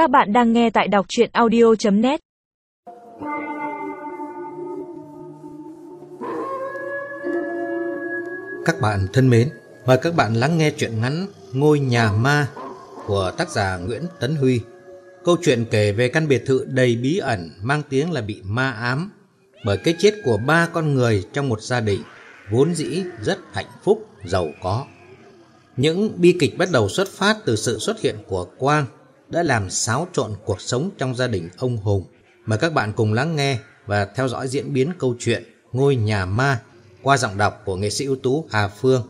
Các bạn đang nghe tại đọc chuyện audio.net Các bạn thân mến, mời các bạn lắng nghe chuyện ngắn Ngôi nhà ma của tác giả Nguyễn Tấn Huy. Câu chuyện kể về căn biệt thự đầy bí ẩn mang tiếng là bị ma ám bởi cái chết của ba con người trong một gia đình vốn dĩ rất hạnh phúc, giàu có. Những bi kịch bắt đầu xuất phát từ sự xuất hiện của Quang đã làm xáo trộn cuộc sống trong gia đình ông Hùng. Mời các bạn cùng lắng nghe và theo dõi diễn biến câu chuyện Ngôi nhà ma qua giọng đọc của nghệ sĩ ưu tú Hà Phương.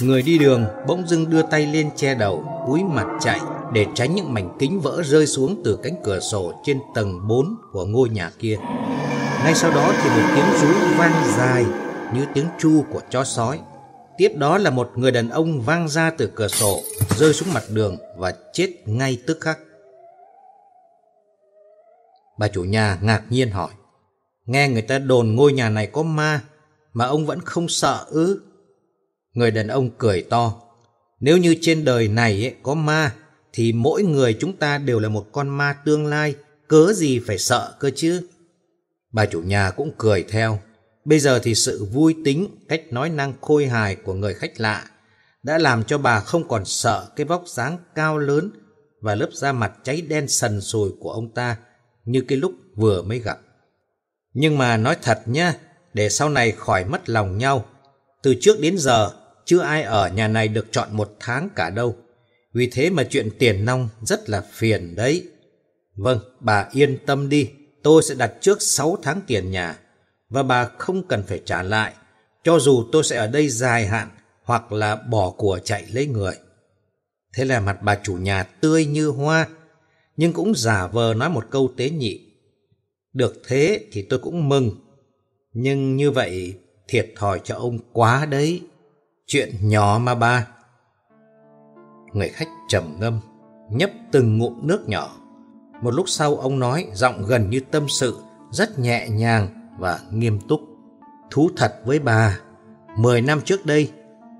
Người đi đường bỗng dưng đưa tay lên che đầu, cúi mặt chạy để tránh những mảnh kính vỡ rơi xuống từ cánh cửa sổ trên tầng 4 của ngôi nhà kia. Ngay sau đó thì một tiếng rú vang dài như tiếng chu của chó sói. Tiếp đó là một người đàn ông vang ra từ cửa sổ, rơi xuống mặt đường và chết ngay tức khắc. Bà chủ nhà ngạc nhiên hỏi, nghe người ta đồn ngôi nhà này có ma, mà ông vẫn không sợ ư? Người đàn ông cười to, nếu như trên đời này ấy, có ma, thì mỗi người chúng ta đều là một con ma tương lai, cớ gì phải sợ cơ chứ? Bà chủ nhà cũng cười theo. Bây giờ thì sự vui tính, cách nói năng khôi hài của người khách lạ đã làm cho bà không còn sợ cái vóc dáng cao lớn và lớp da mặt cháy đen sần sùi của ông ta như cái lúc vừa mới gặp. Nhưng mà nói thật nhá, để sau này khỏi mất lòng nhau, từ trước đến giờ chưa ai ở nhà này được chọn một tháng cả đâu. Vì thế mà chuyện tiền nong rất là phiền đấy. Vâng, bà yên tâm đi, tôi sẽ đặt trước 6 tháng tiền nhà và bà không cần phải trả lại, cho dù tôi sẽ ở đây dài hạn hoặc là bỏ của chạy lấy người. Thế là mặt bà chủ nhà tươi như hoa, nhưng cũng giả vờ nói một câu tế nhị. Được thế thì tôi cũng mừng, nhưng như vậy thiệt thòi cho ông quá đấy. Chuyện nhỏ mà ba. Người khách trầm ngâm, nhấp từng ngụm nước nhỏ. Một lúc sau ông nói giọng gần như tâm sự, rất nhẹ nhàng và nghiêm túc. Thú thật với bà, mười năm trước đây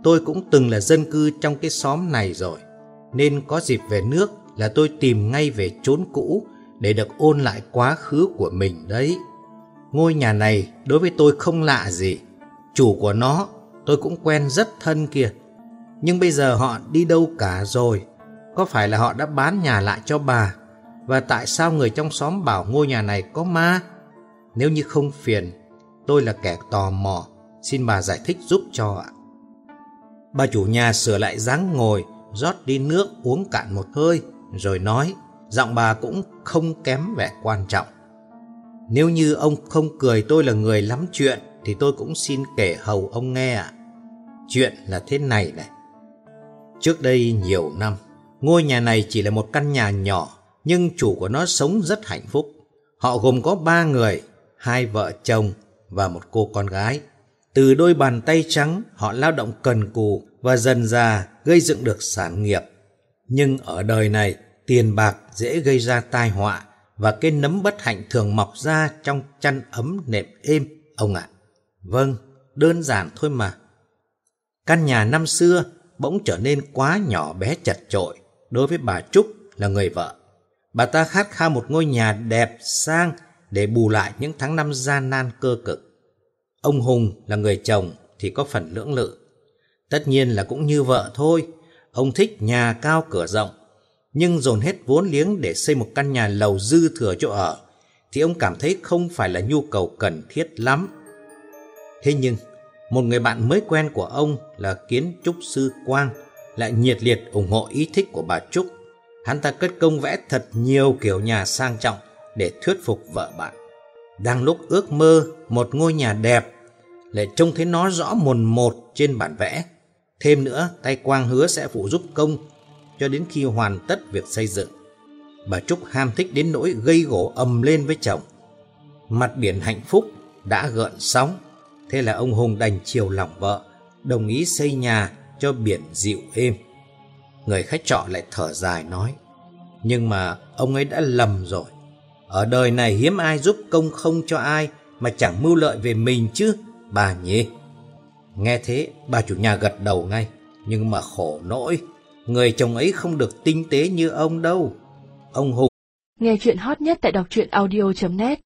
tôi cũng từng là dân cư trong cái xóm này rồi. Nên có dịp về nước là tôi tìm ngay về chốn cũ để được ôn lại quá khứ của mình đấy. Ngôi nhà này đối với tôi không lạ gì. Chủ của nó tôi cũng quen rất thân kia, Nhưng bây giờ họ đi đâu cả rồi? Có phải là họ đã bán nhà lại cho bà? Và tại sao người trong xóm bảo ngôi nhà này có ma? Nếu như không phiền, tôi là kẻ tò mò, xin bà giải thích giúp cho ạ. Bà chủ nhà sửa lại dáng ngồi, rót đi nước uống cạn một hơi, rồi nói, giọng bà cũng không kém vẻ quan trọng. Nếu như ông không cười tôi là người lắm chuyện, thì tôi cũng xin kể hầu ông nghe ạ. Chuyện là thế này này. Trước đây nhiều năm, ngôi nhà này chỉ là một căn nhà nhỏ, nhưng chủ của nó sống rất hạnh phúc. Họ gồm có ba người, hai vợ chồng và một cô con gái. Từ đôi bàn tay trắng, họ lao động cần cù và dần già gây dựng được sản nghiệp. Nhưng ở đời này, tiền bạc dễ gây ra tai họa và cái nấm bất hạnh thường mọc ra trong chăn ấm nệm êm, ông ạ. Vâng, đơn giản thôi mà. Căn nhà năm xưa bỗng trở nên quá nhỏ bé chật chội đối với bà Trúc là người vợ. Bà ta khát khao một ngôi nhà đẹp, sang để bù lại những tháng năm gian nan cơ cực. Ông Hùng là người chồng thì có phần lưỡng lự. Tất nhiên là cũng như vợ thôi, ông thích nhà cao cửa rộng, nhưng dồn hết vốn liếng để xây một căn nhà lầu dư thừa chỗ ở, thì ông cảm thấy không phải là nhu cầu cần thiết lắm. Thế nhưng, một người bạn mới quen của ông là kiến trúc sư Quang lại nhiệt liệt ủng hộ ý thích của bà Trúc. Hắn ta cất công vẽ thật nhiều kiểu nhà sang trọng để thuyết phục vợ bạn. Đang lúc ước mơ một ngôi nhà đẹp, lại trông thấy nó rõ mồn một trên bản vẽ. Thêm nữa, tay Quang hứa sẽ phụ giúp công cho đến khi hoàn tất việc xây dựng. Bà Trúc ham thích đến nỗi gây gỗ ầm lên với chồng. Mặt biển hạnh phúc đã gợn sóng, thế là ông Hùng đành chiều lòng vợ, đồng ý xây nhà cho biển dịu êm. Người khách trọ lại thở dài nói, nhưng mà ông ấy đã lầm rồi. Ở đời này hiếm ai giúp công không cho ai mà chẳng mưu lợi về mình chứ, bà nhỉ? Nghe thế, bà chủ nhà gật đầu ngay, nhưng mà khổ nỗi, Người chồng ấy không được tinh tế như ông đâu. Ông Hùng. Nghe chuyện hot nhất tại đọc truyện audio.net